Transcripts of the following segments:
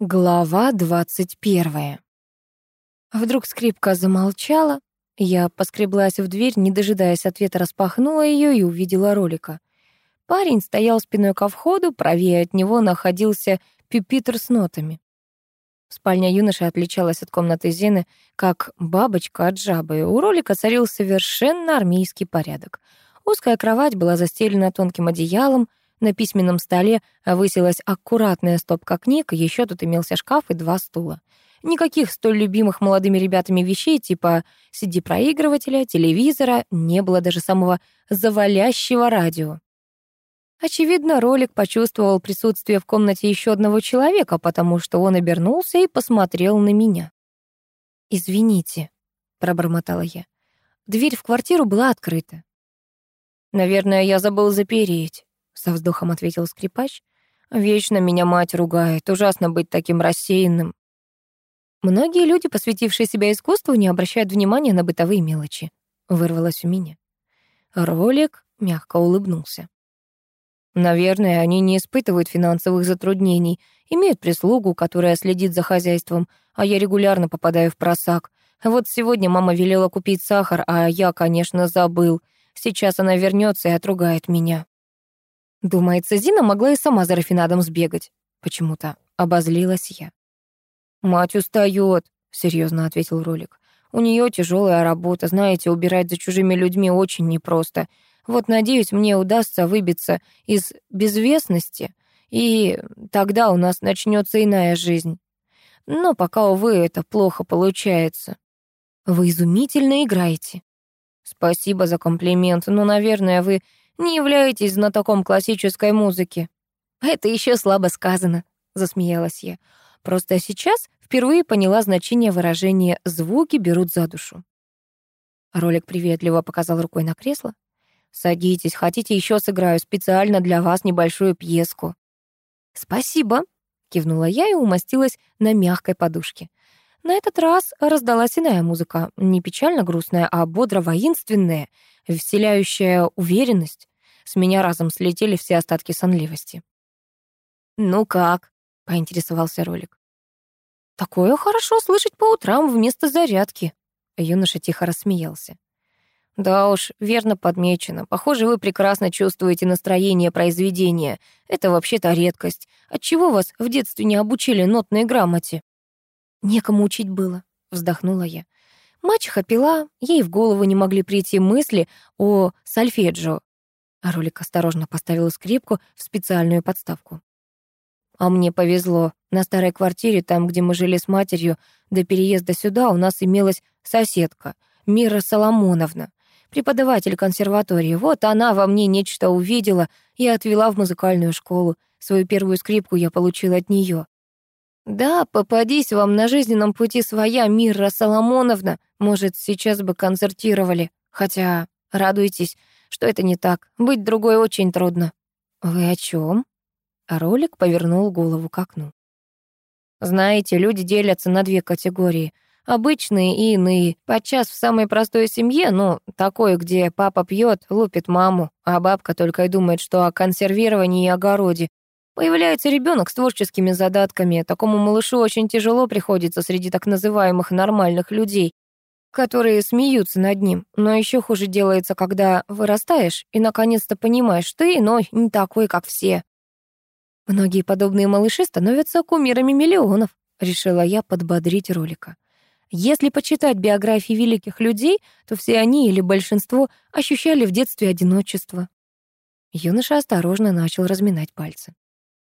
Глава двадцать первая. Вдруг скрипка замолчала. Я поскреблась в дверь, не дожидаясь ответа, распахнула ее и увидела ролика. Парень стоял спиной ко входу, правее от него находился пюпитр с нотами. Спальня юноши отличалась от комнаты Зены, как бабочка от жабы. У ролика царил совершенно армейский порядок. Узкая кровать была застелена тонким одеялом, на письменном столе высилась аккуратная стопка книг, еще тут имелся шкаф и два стула. Никаких столь любимых молодыми ребятами вещей типа CD-проигрывателя, телевизора, не было даже самого завалящего радио. Очевидно, ролик почувствовал присутствие в комнате еще одного человека, потому что он обернулся и посмотрел на меня. «Извините», — пробормотала я. Дверь в квартиру была открыта. «Наверное, я забыл запереть», со вздохом ответил скрипач. Вечно меня мать ругает, ужасно быть таким рассеянным. Многие люди, посвятившие себя искусству, не обращают внимания на бытовые мелочи. Вырвалось у меня. Ролик мягко улыбнулся. Наверное, они не испытывают финансовых затруднений, имеют прислугу, которая следит за хозяйством, а я регулярно попадаю в просак. Вот сегодня мама велела купить сахар, а я, конечно, забыл. Сейчас она вернется и отругает меня. Думается, Зина могла и сама за рафинадом сбегать. Почему-то обозлилась я. «Мать устает», — серьезно ответил Ролик. «У нее тяжелая работа, знаете, убирать за чужими людьми очень непросто. Вот, надеюсь, мне удастся выбиться из безвестности, и тогда у нас начнется иная жизнь. Но пока, увы, это плохо получается». «Вы изумительно играете». «Спасибо за комплимент, но, наверное, вы не являетесь знатоком классической музыки». «Это еще слабо сказано», — засмеялась я. «Просто сейчас впервые поняла значение выражения «звуки берут за душу». Ролик приветливо показал рукой на кресло. «Садитесь, хотите еще сыграю специально для вас небольшую пьеску». «Спасибо», — кивнула я и умостилась на мягкой подушке. На этот раз раздалась иная музыка, не печально грустная, а бодро-воинственная, вселяющая уверенность. С меня разом слетели все остатки сонливости. «Ну как?» — поинтересовался ролик. «Такое хорошо слышать по утрам вместо зарядки», — юноша тихо рассмеялся. «Да уж, верно подмечено. Похоже, вы прекрасно чувствуете настроение произведения. Это вообще-то редкость. Отчего вас в детстве не обучили нотной грамоте?» «Некому учить было», — вздохнула я. Мачеха пила, ей в голову не могли прийти мысли о сольфеджио. А ролик осторожно поставил скрипку в специальную подставку. А мне повезло. На старой квартире, там, где мы жили с матерью, до переезда сюда у нас имелась соседка, Мира Соломоновна, преподаватель консерватории. Вот она во мне нечто увидела и отвела в музыкальную школу. Свою первую скрипку я получила от нее. Да, попадись вам на жизненном пути своя Мира Соломоновна, может, сейчас бы концертировали. Хотя, радуйтесь, что это не так. Быть другой очень трудно. Вы о чем? Ролик повернул голову к окну. Знаете, люди делятся на две категории. Обычные и иные. Подчас в самой простой семье, ну, такой, где папа пьет, лупит маму, а бабка только и думает, что о консервировании и огороде. Появляется ребенок с творческими задатками. Такому малышу очень тяжело приходится среди так называемых нормальных людей которые смеются над ним. Но еще хуже делается, когда вырастаешь и наконец-то понимаешь, что иной, не такой, как все. Многие подобные малыши становятся кумирами миллионов, решила я подбодрить ролика. Если почитать биографии великих людей, то все они или большинство ощущали в детстве одиночество. Юноша осторожно начал разминать пальцы.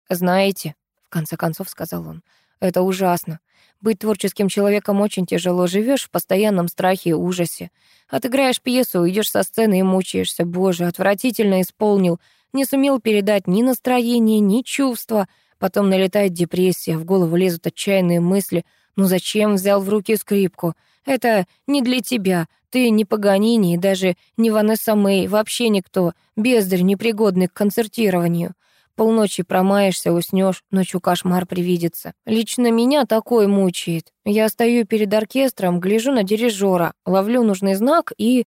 «Знаете», — в конце концов сказал он, — «это ужасно. Быть творческим человеком очень тяжело. Живешь в постоянном страхе и ужасе. Отыграешь пьесу, уйдешь со сцены и мучаешься. Боже, отвратительно исполнил. Не сумел передать ни настроение, ни чувства. Потом налетает депрессия, в голову лезут отчаянные мысли. Ну зачем взял в руки скрипку? Это не для тебя. Ты не Паганини, даже не Ванесса Мэй, вообще никто. Бездарь, непригодный к концертированию. Полночи промаешься, уснешь, ночью кошмар привидится. Лично меня такой мучает. Я стою перед оркестром, гляжу на дирижера, ловлю нужный знак и...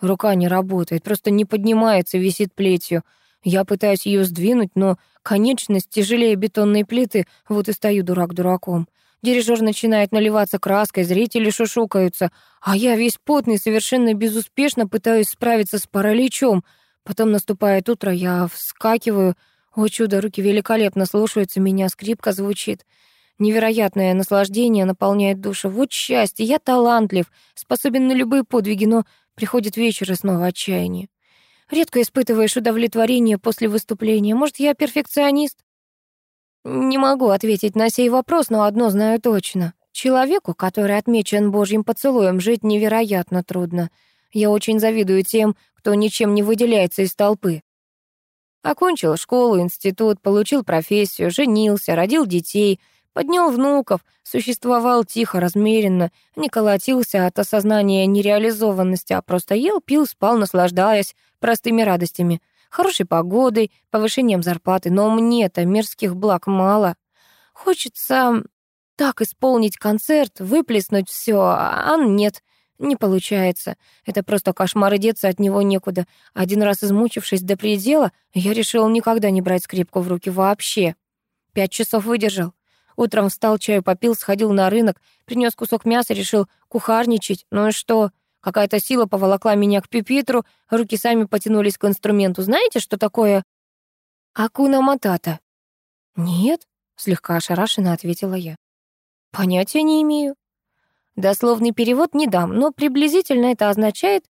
Рука не работает, просто не поднимается, висит плетью. Я пытаюсь ее сдвинуть, но конечность тяжелее бетонной плиты, вот и стою дурак дураком. Дирижер начинает наливаться краской, зрители шушукаются, а я весь потный, совершенно безуспешно пытаюсь справиться с параличом. Потом наступает утро, я вскакиваю. О чудо, руки великолепно слушаются меня, скрипка звучит. Невероятное наслаждение наполняет душу. Вот счастье, я талантлив, способен на любые подвиги, но приходит вечер и снова отчаяние. Редко испытываешь удовлетворение после выступления. Может, я перфекционист? Не могу ответить на сей вопрос, но одно знаю точно. Человеку, который отмечен Божьим поцелуем, жить невероятно трудно. Я очень завидую тем, кто ничем не выделяется из толпы. Окончил школу, институт, получил профессию, женился, родил детей, поднял внуков, существовал тихо, размеренно, не колотился от осознания нереализованности, а просто ел, пил, спал, наслаждаясь простыми радостями — хорошей погодой, повышением зарплаты, но мне-то мирских благ мало. Хочется так исполнить концерт, выплеснуть все, а нет, не получается. Это просто кошмар, и деться от него некуда. Один раз измучившись до предела, я решил никогда не брать скрипку в руки вообще. Пять часов выдержал. Утром встал, чаю попил, сходил на рынок, принес кусок мяса, решил кухарничать. Ну и что? Какая-то сила поволокла меня к пюпитру, руки сами потянулись к инструменту. Знаете, что такое акуна матата? Нет, слегка ошарашенно ответила я. Понятия не имею. Дословный перевод не дам, но приблизительно это означает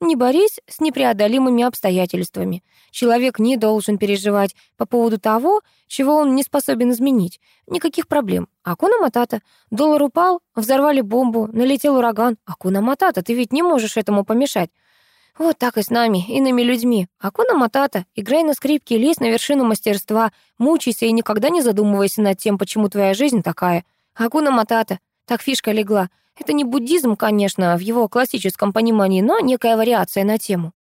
не борись с непреодолимыми обстоятельствами. Человек не должен переживать по поводу того, чего он не способен изменить. Никаких проблем. Акуна Матата. Доллар упал, взорвали бомбу, налетел ураган. Акуна Матата, ты ведь не можешь этому помешать. Вот так и с нами, иными людьми. Акуна Матата, играй на скрипке, лезь на вершину мастерства, мучайся и никогда не задумывайся над тем, почему твоя жизнь такая. Акуна Матата, так фишка легла. Это не буддизм, конечно, в его классическом понимании, но некая вариация на тему.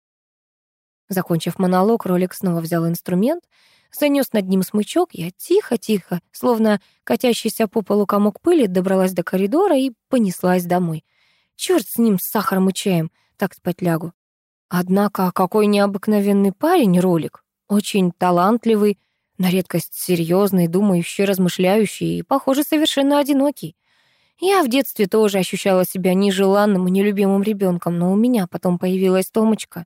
Закончив монолог, ролик снова взял инструмент, занес над ним смычок, я тихо-тихо, словно катящийся по полу комок пыли, добралась до коридора и понеслась домой. Чёрт с ним, с сахаром и чаем, так спать лягу. Однако какой необыкновенный парень ролик, очень талантливый, на редкость серьезный, думающий, размышляющий и, похоже, совершенно одинокий. Я в детстве тоже ощущала себя нежеланным и нелюбимым ребенком, но у меня потом появилась Томочка.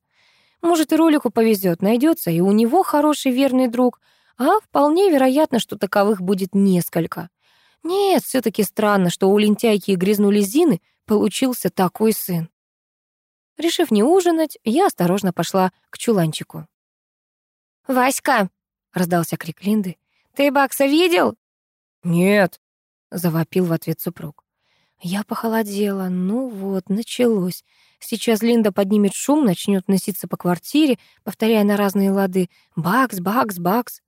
Может, и ролику повезет, найдется и у него хороший верный друг, а вполне вероятно, что таковых будет несколько. Нет, все таки странно, что у лентяйки и грязнули Зины получился такой сын. Решив не ужинать, я осторожно пошла к чуланчику. «Васька!» — раздался крик Линды. «Ты Бакса видел?» «Нет», — завопил в ответ супруг. Я похолодела. Ну вот, началось. Сейчас Линда поднимет шум, начнет носиться по квартире, повторяя на разные лады «Бакс, бакс, бакс».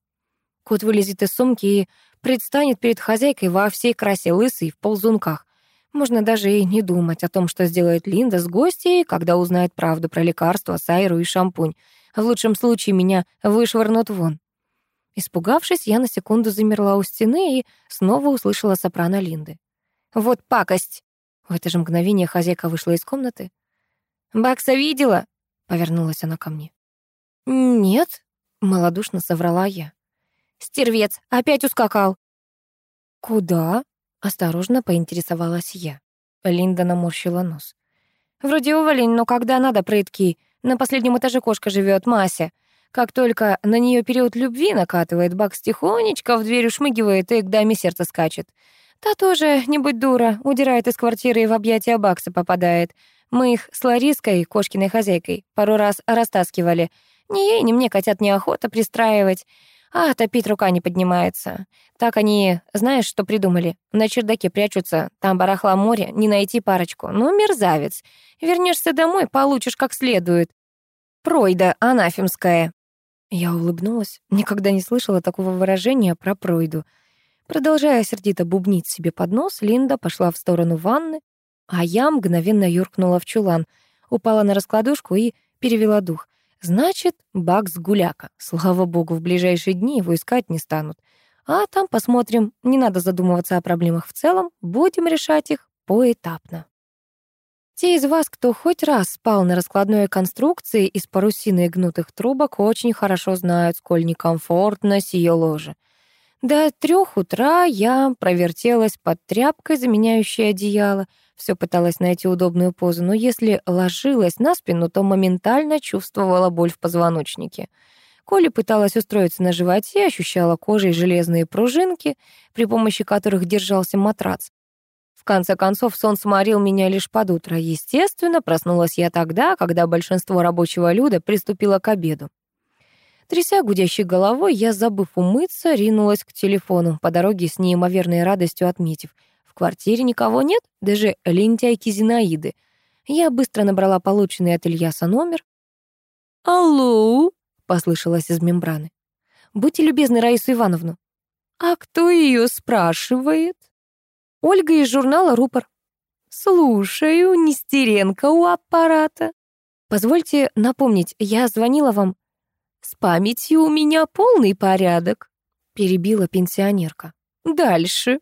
Кот вылезет из сумки и предстанет перед хозяйкой во всей красе лысый в ползунках. Можно даже и не думать о том, что сделает Линда с гостьей, когда узнает правду про лекарства, сайру и шампунь. В лучшем случае меня вышвырнут вон. Испугавшись, я на секунду замерла у стены и снова услышала сопрано Линды. «Вот пакость!» В это же мгновение хозяйка вышла из комнаты. «Бакса видела?» — повернулась она ко мне. «Нет», — малодушно соврала я. «Стервец, опять ускакал». «Куда?» — осторожно поинтересовалась я. Линда наморщила нос. «Вроде уволень, но когда надо, прытки. На последнем этаже кошка живет, Мася. Как только на нее период любви накатывает, Бакс тихонечко в дверь шмыгивает и к даме сердце скачет. Та тоже, не будь дура, удирает из квартиры и в объятия Бакса попадает. Мы их с Лариской, кошкиной хозяйкой, пару раз растаскивали. Ни ей, ни мне котят неохота пристраивать. А топить рука не поднимается. Так они, знаешь, что придумали? На чердаке прячутся, там барахла море, не найти парочку. Ну, мерзавец. Вернешься домой, получишь как следует. Пройда анафемская. Я улыбнулась. Никогда не слышала такого выражения про пройду. Продолжая сердито бубнить себе под нос, Линда пошла в сторону ванны, а я мгновенно юркнула в чулан, упала на раскладушку и перевела дух. Значит, Бакс гуляка. Слава богу, в ближайшие дни его искать не станут. А там посмотрим. Не надо задумываться о проблемах в целом, будем решать их поэтапно. Те из вас, кто хоть раз спал на раскладной конструкции из парусины и гнутых трубок, очень хорошо знают, сколь некомфортно сие ложе. До трех утра я провертелась под тряпкой, заменяющей одеяло, все пыталась найти удобную позу, но если ложилась на спину, то моментально чувствовала боль в позвоночнике. Коля пыталась устроиться на животе, ощущала кожей железные пружинки, при помощи которых держался матрац. В конце концов, сон сморил меня лишь под утро. Естественно, проснулась я тогда, когда большинство рабочего люда приступило к обеду. Тряся гудящей головой, я, забыв умыться, ринулась к телефону, по дороге с неимоверной радостью отметив. В квартире никого нет, даже лентяйки Зинаиды. Я быстро набрала полученный от Ильяса номер. «Алло!» — послышалось из мембраны. «Будьте любезны, Раису Ивановну». «А кто ее спрашивает?» Ольга из журнала «Рупор». «Слушаю, Нестеренко у аппарата». «Позвольте напомнить, я звонила вам». «С памятью у меня полный порядок», — перебила пенсионерка. «Дальше».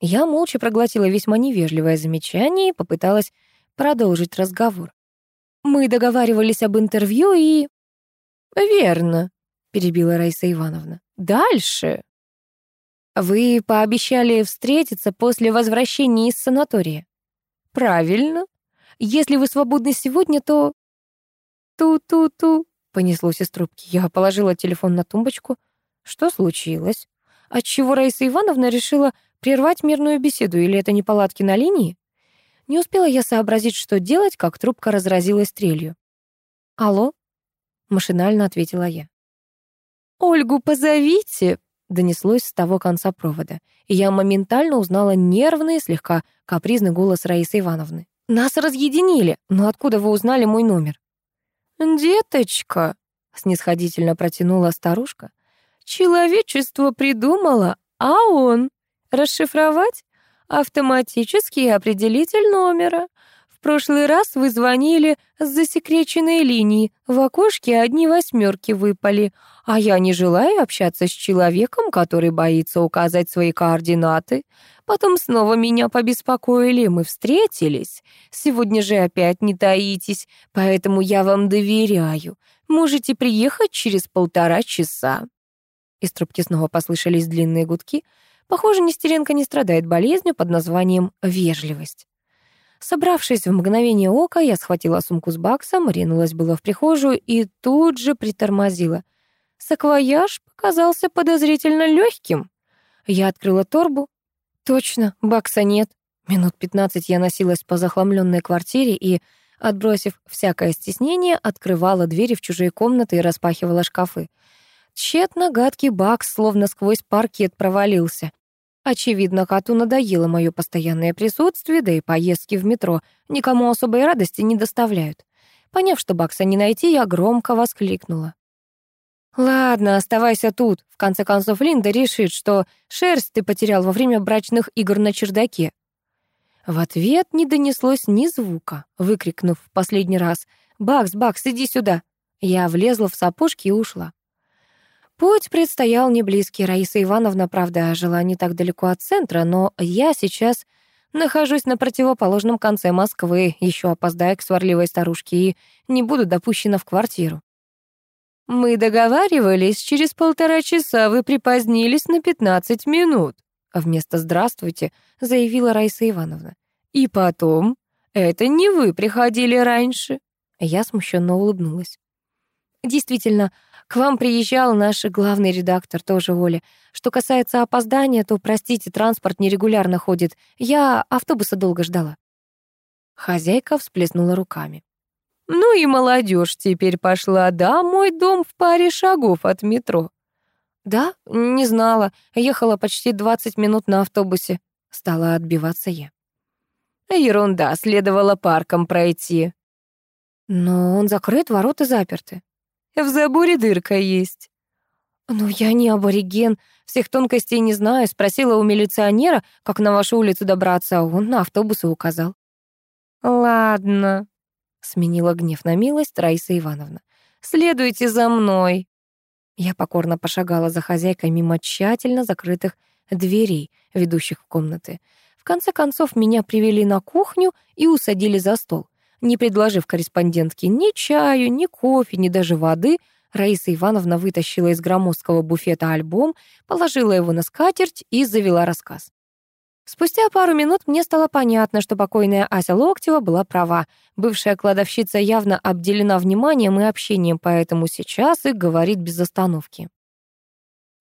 Я молча проглотила весьма невежливое замечание и попыталась продолжить разговор. Мы договаривались об интервью и... «Верно», — перебила Раиса Ивановна. «Дальше». Вы пообещали встретиться после возвращения из санатория. Правильно. Если вы свободны сегодня, то... Ту-ту-ту, понеслось из трубки. Я положила телефон на тумбочку. Что случилось? Отчего Раиса Ивановна решила прервать мирную беседу, или это не палатки на линии? Не успела я сообразить, что делать, как трубка разразилась трелью. «Алло?» — машинально ответила я. «Ольгу позовите», донеслось с того конца провода, и я моментально узнала нервный, слегка капризный голос Раисы Ивановны. «Нас разъединили, но откуда вы узнали мой номер?» «Деточка», — снисходительно протянула старушка, «человечество придумало, а он? Расшифровать? Автоматический определитель номера. В прошлый раз вы звонили с засекреченной линии, в окошке одни восьмерки выпали, а я не желаю общаться с человеком, который боится указать свои координаты. Потом снова меня побеспокоили, мы встретились. Сегодня же опять не таитесь, поэтому я вам доверяю. Можете приехать через полтора часа». Из трубки снова послышались длинные гудки. Похоже, Нестеренко не страдает болезнью под названием «вежливость». Собравшись в мгновение ока, я схватила сумку с баксом, ринулась было в прихожую и тут же притормозила. Саквояж показался подозрительно легким. Я открыла торбу. Точно, бакса нет. Минут пятнадцать я носилась по захламленной квартире и, отбросив всякое стеснение, открывала двери в чужие комнаты и распахивала шкафы. Тщетно гадкий бакс, словно сквозь паркет провалился. Очевидно, коту надоело мое постоянное присутствие, да и поездки в метро никому особой радости не доставляют. Поняв, что Бакса не найти, я громко воскликнула. «Ладно, оставайся тут. В конце концов, Линда решит, что шерсть ты потерял во время брачных игр на чердаке». В ответ не донеслось ни звука, выкрикнув в последний раз «Бакс, Бакс, иди сюда!» Я влезла в сапожки и ушла. Путь предстоял не близкий. Раиса Ивановна, правда, жила не так далеко от центра, но я сейчас нахожусь на противоположном конце Москвы, еще опоздая к сварливой старушке и не буду допущена в квартиру. «Мы договаривались, через полтора часа вы припозднились на пятнадцать минут», вместо «здравствуйте» заявила Раиса Ивановна. «И потом, это не вы приходили раньше». Я смущенно улыбнулась. Действительно, к вам приезжал наш главный редактор, тоже Оля. Что касается опоздания, то, простите, транспорт нерегулярно ходит. Я автобуса долго ждала». Хозяйка всплеснула руками. «Ну и молодежь теперь пошла, да? Мой дом в паре шагов от метро». «Да? Не знала. Ехала почти 20 минут на автобусе». Стала отбиваться я. «Ерунда, следовало парком пройти». «Но он закрыт, ворота заперты». В заборе дырка есть». «Ну, я не абориген, всех тонкостей не знаю. Спросила у милиционера, как на вашу улицу добраться, а он на автобусы указал». «Ладно», — сменила гнев на милость Раиса Ивановна. «Следуйте за мной». Я покорно пошагала за хозяйкой мимо тщательно закрытых дверей, ведущих в комнаты. В конце концов, меня привели на кухню и усадили за стол. Не предложив корреспондентке ни чаю, ни кофе, ни даже воды, Раиса Ивановна вытащила из громоздкого буфета альбом, положила его на скатерть и завела рассказ. Спустя пару минут мне стало понятно, что покойная Ася Локтева была права. Бывшая кладовщица явно обделена вниманием и общением, поэтому сейчас и говорит без остановки.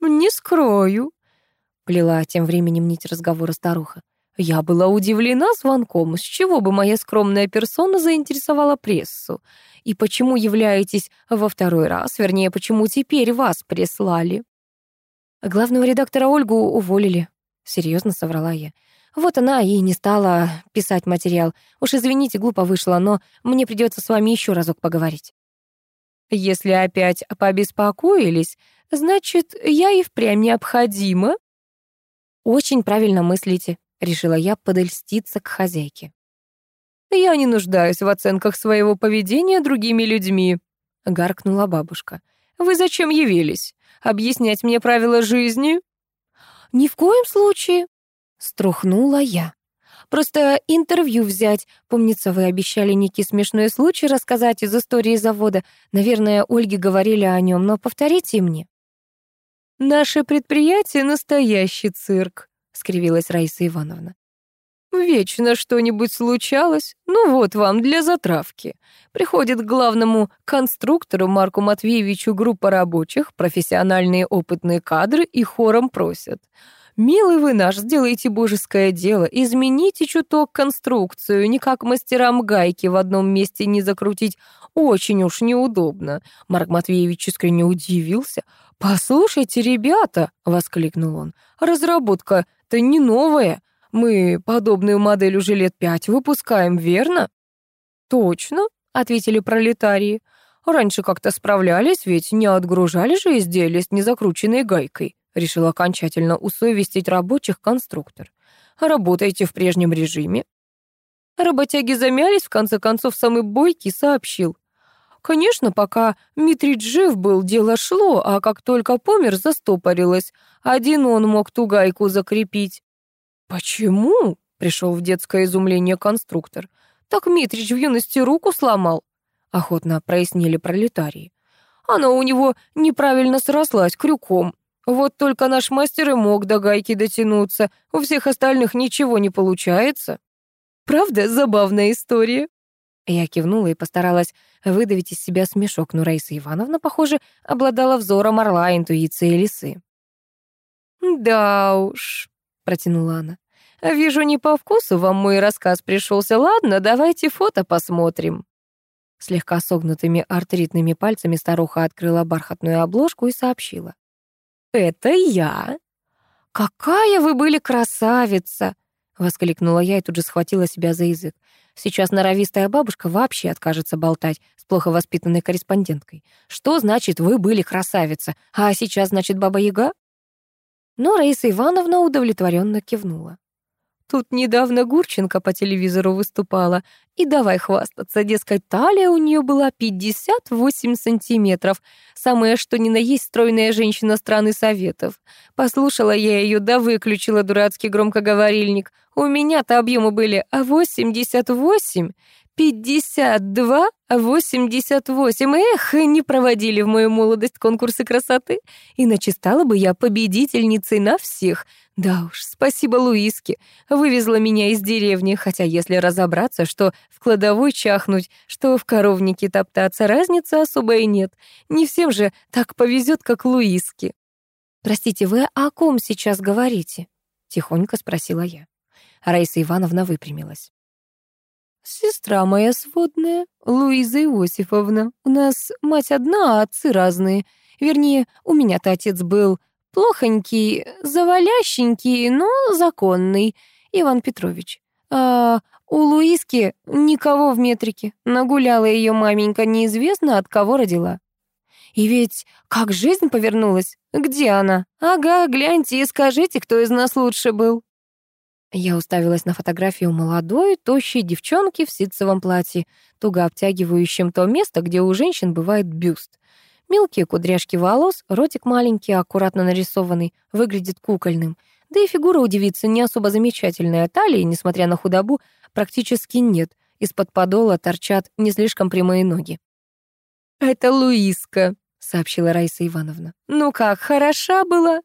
«Не скрою», — плела тем временем нить разговора старуха. Я была удивлена звонком, с чего бы моя скромная персона заинтересовала прессу. И почему являетесь во второй раз, вернее, почему теперь вас прислали? Главного редактора Ольгу уволили, серьезно соврала я. Вот она и не стала писать материал. Уж извините, глупо вышло, но мне придется с вами еще разок поговорить. Если опять побеспокоились, значит, я и впрямь необходима. Очень правильно мыслите, Решила я подольститься к хозяйке. «Я не нуждаюсь в оценках своего поведения другими людьми», — гаркнула бабушка. «Вы зачем явились? Объяснять мне правила жизни?» «Ни в коем случае», — струхнула я. «Просто интервью взять. Помнится, вы обещали некий смешной случай рассказать из истории завода. Наверное, Ольге говорили о нем, но повторите мне». «Наше предприятие — настоящий цирк», скривилась Раиса Ивановна. Вечно что-нибудь случалось. Ну вот вам для затравки. Приходит к главному конструктору Марку Матвеевичу группа рабочих, профессиональные опытные кадры и хором просят. «Милый вы наш, сделайте божеское дело, измените чуток конструкцию, не как мастерам гайки в одном месте не закрутить, очень уж неудобно». Марк Матвеевич искренне удивился. «Послушайте, ребята!» — воскликнул он. «Разработка это не новое. Мы подобную модель уже лет пять выпускаем, верно?» «Точно», — ответили пролетарии. «Раньше как-то справлялись, ведь не отгружали же изделия с незакрученной гайкой», — решил окончательно усовестить рабочих конструктор. «Работайте в прежнем режиме». Работяги замялись, в конце концов, самый бойкий сообщил. Конечно, пока Митрич жив был, дело шло, а как только помер, застопорилось. Один он мог ту гайку закрепить. «Почему?» — пришел в детское изумление конструктор. «Так Митрич в юности руку сломал», — охотно прояснили пролетарии. «Она у него неправильно срослась крюком. Вот только наш мастер и мог до гайки дотянуться, у всех остальных ничего не получается». «Правда, забавная история?» Я кивнула и постаралась выдавить из себя смешок, но Раиса Ивановна, похоже, обладала взором орла, интуицией лисы. «Да уж», — протянула она. «Вижу, не по вкусу вам мой рассказ пришелся. Ладно, давайте фото посмотрим». Слегка согнутыми артритными пальцами старуха открыла бархатную обложку и сообщила. «Это я». «Какая вы были красавица!» — воскликнула я и тут же схватила себя за язык. Сейчас норовистая бабушка вообще откажется болтать с плохо воспитанной корреспонденткой. Что значит «вы были красавица», а сейчас значит «баба-яга»? Но Раиса Ивановна удовлетворенно кивнула. Тут недавно Гурченко по телевизору выступала, и давай хвастаться, дескать, талия у нее была 58 сантиметров, самое что ни на есть стройная женщина страны Советов. Послушала я ее, да выключила дурацкий громкоговорильник. У меня-то объемы были 88, 52, 88. Эх, не проводили в мою молодость конкурсы красоты. Иначе стала бы я победительницей на всех. Да уж, спасибо Луиске. Вывезла меня из деревни, хотя если разобраться, что в кладовой чахнуть, что в коровнике топтаться, разницы особой нет. Не всем же так повезет, как Луиске. «Простите, вы о ком сейчас говорите?» — тихонько спросила я. Раиса Ивановна выпрямилась. «Сестра моя сводная, Луиза Иосифовна. У нас мать одна, а отцы разные. Вернее, у меня-то отец был плохонький, завалященький, но законный, Иван Петрович. А у Луиски никого в метрике. Нагуляла ее маменька, неизвестно от кого родила. И ведь как жизнь повернулась? Где она? Ага, гляньте и скажите, кто из нас лучше был. Я уставилась на фотографию молодой, тощей девчонки в ситцевом платье, туго обтягивающем то место, где у женщин бывает бюст. Мелкие кудряшки волос, ротик маленький, аккуратно нарисованный, выглядит кукольным. Да и фигура у девицы не особо замечательная, талии, несмотря на худобу, практически нет. Из-под подола торчат не слишком прямые ноги. «Это Луиска», — сообщила Раиса Ивановна. «Ну как, хороша была?»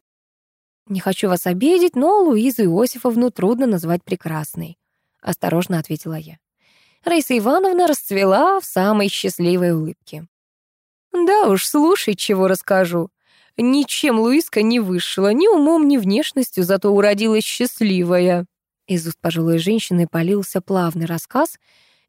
«Не хочу вас обидеть, но Луизу Иосифовну трудно назвать прекрасной», — осторожно ответила я. Раиса Ивановна расцвела в самой счастливой улыбке. «Да уж, слушай, чего расскажу. Ничем Луиска не вышла, ни умом, ни внешностью, зато уродилась счастливая». Из уст пожилой женщины полился плавный рассказ.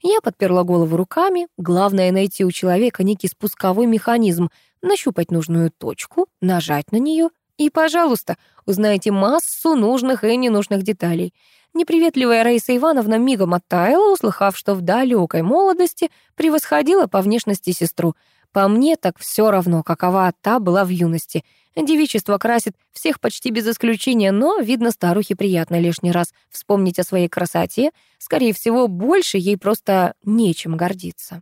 Я подперла голову руками. Главное — найти у человека некий спусковой механизм, нащупать нужную точку, нажать на нее и, пожалуйста, узнаете массу нужных и ненужных деталей. Неприветливая Раиса Ивановна мигом оттаяла, услыхав, что в далекой молодости превосходила по внешности сестру. По мне так все равно, какова та была в юности. Девичество красит всех почти без исключения, но, видно, старухе приятно лишний раз вспомнить о своей красоте. Скорее всего, больше ей просто нечем гордиться.